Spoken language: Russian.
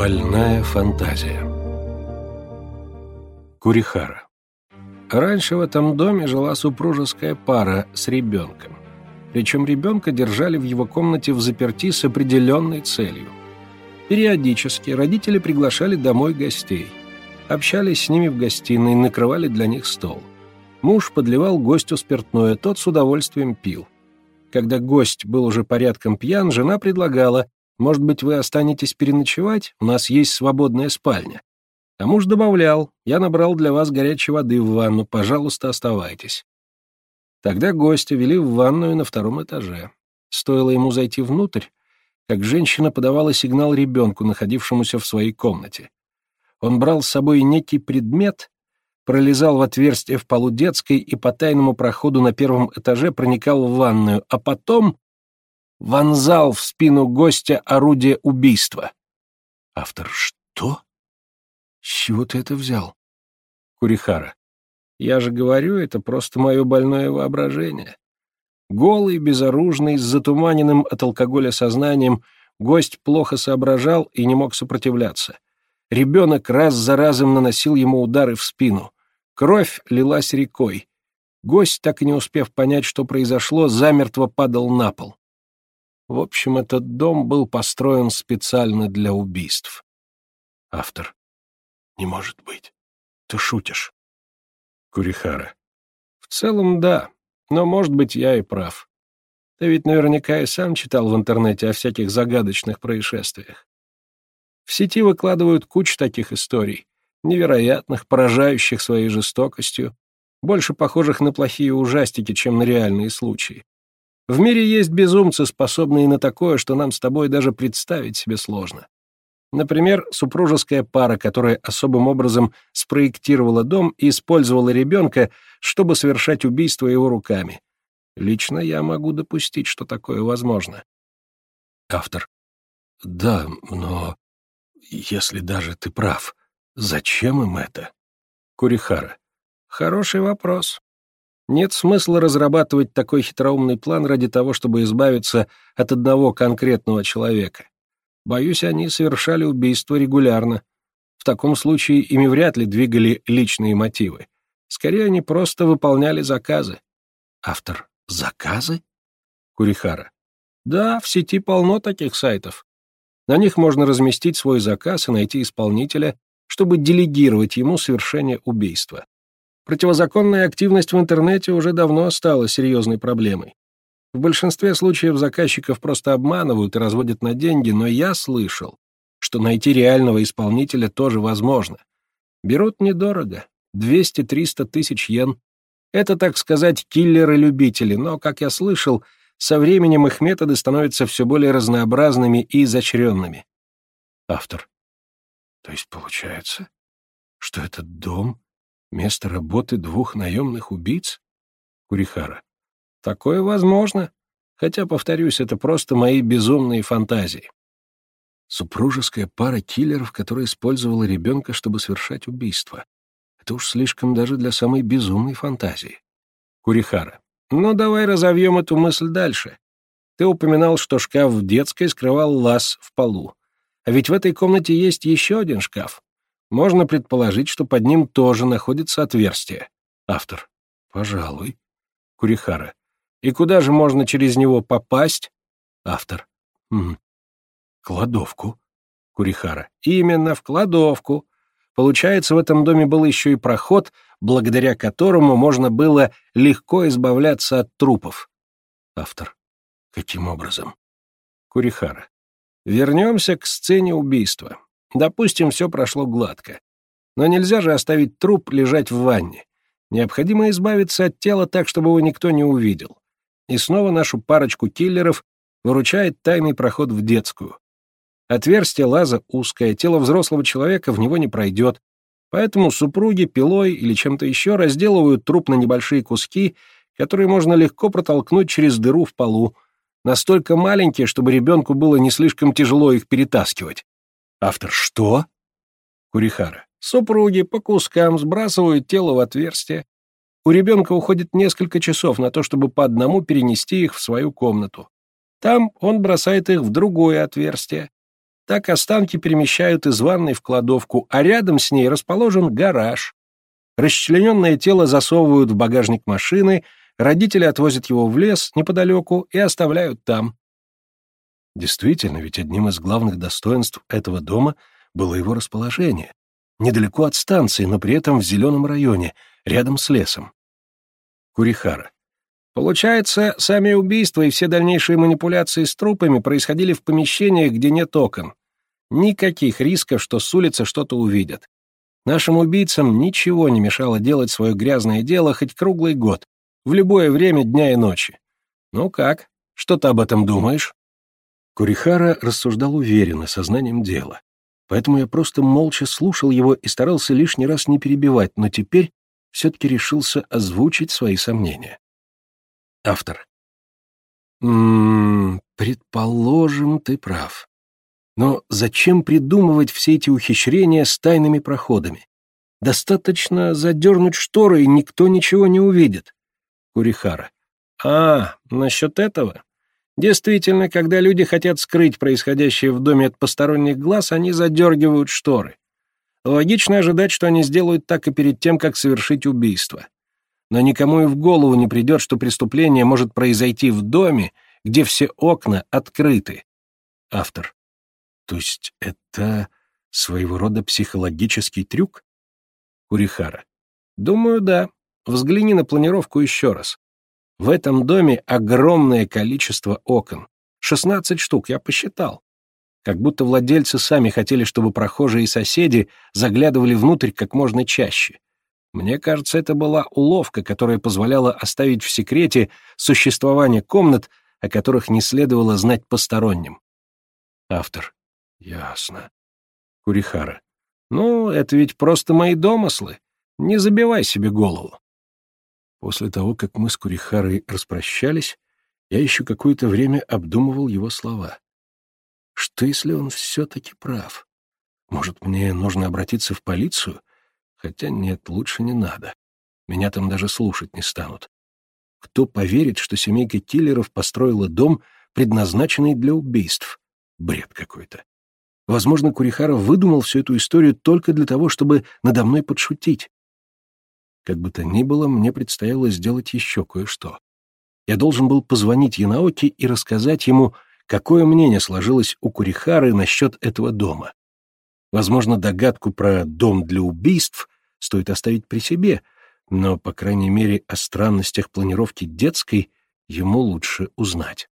Больная фантазия. Курихара. Раньше в этом доме жила супружеская пара с ребенком. Причем ребенка держали в его комнате в заперти с определенной целью. Периодически родители приглашали домой гостей. Общались с ними в гостиной, накрывали для них стол. Муж подливал гостю спиртное, тот с удовольствием пил. Когда гость был уже порядком пьян, жена предлагала может быть, вы останетесь переночевать? У нас есть свободная спальня». А муж добавлял, «Я набрал для вас горячей воды в ванну, пожалуйста, оставайтесь». Тогда гостя вели в ванную на втором этаже. Стоило ему зайти внутрь, как женщина подавала сигнал ребенку, находившемуся в своей комнате. Он брал с собой некий предмет, пролезал в отверстие в полу детской и по тайному проходу на первом этаже проникал в ванную, а потом вонзал в спину гостя орудие убийства. Автор что? С чего ты это взял? Курихара. Я же говорю, это просто мое больное воображение. Голый, безоружный, с затуманенным от алкоголя сознанием, гость плохо соображал и не мог сопротивляться. Ребенок раз за разом наносил ему удары в спину. Кровь лилась рекой. Гость, так и не успев понять, что произошло, замертво падал на пол. В общем, этот дом был построен специально для убийств. Автор. Не может быть. Ты шутишь. Курихара. В целом, да. Но, может быть, я и прав. Ты ведь наверняка и сам читал в интернете о всяких загадочных происшествиях. В сети выкладывают кучу таких историй, невероятных, поражающих своей жестокостью, больше похожих на плохие ужастики, чем на реальные случаи. В мире есть безумцы, способные на такое, что нам с тобой даже представить себе сложно. Например, супружеская пара, которая особым образом спроектировала дом и использовала ребенка, чтобы совершать убийство его руками. Лично я могу допустить, что такое возможно. Автор. Да, но если даже ты прав, зачем им это? Курихара. Хороший вопрос. Нет смысла разрабатывать такой хитроумный план ради того, чтобы избавиться от одного конкретного человека. Боюсь, они совершали убийство регулярно. В таком случае ими вряд ли двигали личные мотивы. Скорее, они просто выполняли заказы. Автор. Заказы? Курихара. Да, в сети полно таких сайтов. На них можно разместить свой заказ и найти исполнителя, чтобы делегировать ему совершение убийства. Противозаконная активность в интернете уже давно стала серьезной проблемой. В большинстве случаев заказчиков просто обманывают и разводят на деньги, но я слышал, что найти реального исполнителя тоже возможно. Берут недорого — 200-300 тысяч йен. Это, так сказать, киллеры-любители, но, как я слышал, со временем их методы становятся все более разнообразными и изощренными. Автор. То есть получается, что этот дом Место работы двух наемных убийц? Курихара. Такое возможно. Хотя, повторюсь, это просто мои безумные фантазии. Супружеская пара киллеров, которая использовала ребенка, чтобы совершать убийство. Это уж слишком даже для самой безумной фантазии. Курихара. Ну, давай разовьем эту мысль дальше. Ты упоминал, что шкаф в детской скрывал лаз в полу. А ведь в этой комнате есть еще один шкаф. Можно предположить, что под ним тоже находится отверстие. Автор. Пожалуй. Курихара. И куда же можно через него попасть? Автор. М Кладовку. Курихара. Именно, в кладовку. Получается, в этом доме был еще и проход, благодаря которому можно было легко избавляться от трупов. Автор. Каким образом? Курихара. Вернемся к сцене убийства. Допустим, все прошло гладко. Но нельзя же оставить труп лежать в ванне. Необходимо избавиться от тела так, чтобы его никто не увидел. И снова нашу парочку киллеров выручает тайный проход в детскую. Отверстие лаза узкое, тело взрослого человека в него не пройдет, поэтому супруги пилой или чем-то еще разделывают труп на небольшие куски, которые можно легко протолкнуть через дыру в полу, настолько маленькие, чтобы ребенку было не слишком тяжело их перетаскивать. Автор что? Курихара. Супруги по кускам сбрасывают тело в отверстие. У ребенка уходит несколько часов на то, чтобы по одному перенести их в свою комнату. Там он бросает их в другое отверстие. Так останки перемещают из ванной в кладовку, а рядом с ней расположен гараж. Расчлененное тело засовывают в багажник машины, родители отвозят его в лес неподалеку и оставляют там. Действительно, ведь одним из главных достоинств этого дома было его расположение. Недалеко от станции, но при этом в зеленом районе, рядом с лесом. Курихара. Получается, сами убийства и все дальнейшие манипуляции с трупами происходили в помещениях, где нет окон. Никаких рисков, что с улицы что-то увидят. Нашим убийцам ничего не мешало делать свое грязное дело хоть круглый год, в любое время дня и ночи. Ну как, что ты об этом думаешь? Курихара рассуждал уверенно, сознанием дела. Поэтому я просто молча слушал его и старался лишний раз не перебивать, но теперь все-таки решился озвучить свои сомнения. Автор. «М -м, предположим, ты прав. Но зачем придумывать все эти ухищрения с тайными проходами? Достаточно задернуть шторы, и никто ничего не увидит. Курихара. А, насчет этого? Действительно, когда люди хотят скрыть происходящее в доме от посторонних глаз, они задергивают шторы. Логично ожидать, что они сделают так и перед тем, как совершить убийство. Но никому и в голову не придет, что преступление может произойти в доме, где все окна открыты. Автор. То есть это своего рода психологический трюк? Курихара. Думаю, да. Взгляни на планировку еще раз. В этом доме огромное количество окон. 16 штук, я посчитал. Как будто владельцы сами хотели, чтобы прохожие и соседи заглядывали внутрь как можно чаще. Мне кажется, это была уловка, которая позволяла оставить в секрете существование комнат, о которых не следовало знать посторонним. Автор. Ясно. Курихара. Ну, это ведь просто мои домыслы. Не забивай себе голову. После того, как мы с Курихарой распрощались, я еще какое-то время обдумывал его слова. Что, если он все-таки прав? Может, мне нужно обратиться в полицию? Хотя нет, лучше не надо. Меня там даже слушать не станут. Кто поверит, что семейка киллеров построила дом, предназначенный для убийств? Бред какой-то. Возможно, Курихара выдумал всю эту историю только для того, чтобы надо мной подшутить. Как бы то ни было, мне предстояло сделать еще кое-что. Я должен был позвонить Янаоки и рассказать ему, какое мнение сложилось у Курихары насчет этого дома. Возможно, догадку про дом для убийств стоит оставить при себе, но, по крайней мере, о странностях планировки детской ему лучше узнать.